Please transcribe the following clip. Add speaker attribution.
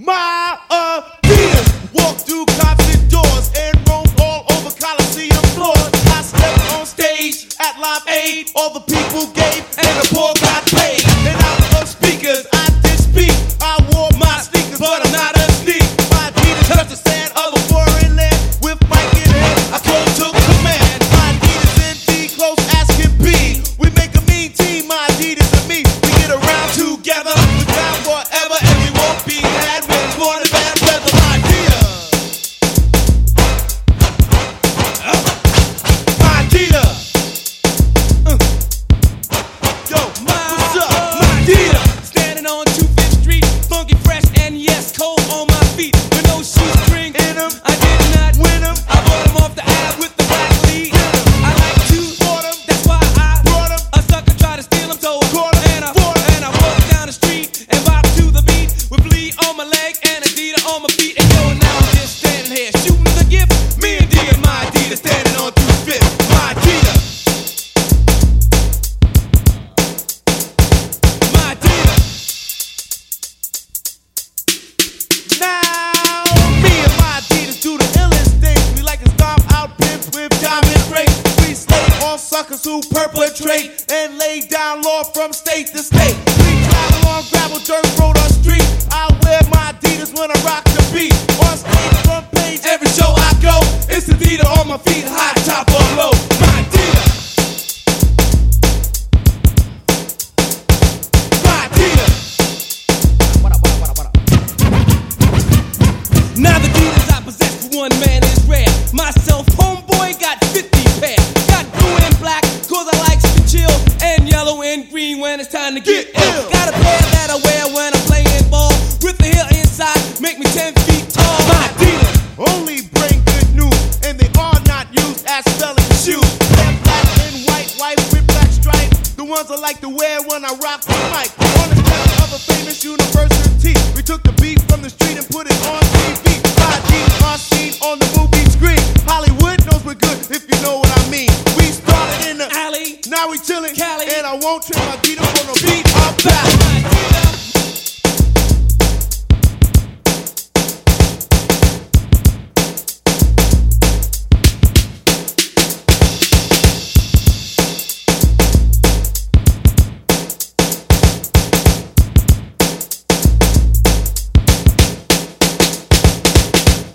Speaker 1: My Adidas walk through cops doors and roam all over Coliseum floors. I stepped on stage at Live Aid. All the people gave and the poor suckers who perpetrate and lay down law from state to state. We travel on gravel, dirt road, or street. I wear my Adidas when I rock the beat. On stage, front page, every show I go. It's Adidas on my feet, high top or low.
Speaker 2: When it's time to get,
Speaker 1: Get
Speaker 2: ill.
Speaker 1: ill.
Speaker 2: Got a pair that I wear when I'm playing ball. With the heel inside, make me 10 feet tall.
Speaker 1: My dealers only bring good news, and they are not used as selling shoes. They're black and white, white with black stripes. The ones I like to wear when I rock the mic. On the step of a famous university, we took the beat from the street and put it on TV. My dealers are seen on the movie screen. Hollywood knows we're good, if you know what I mean. We started in the
Speaker 2: Alley,
Speaker 1: now we chillin',
Speaker 2: Cali.
Speaker 1: I won't trip my Adidas for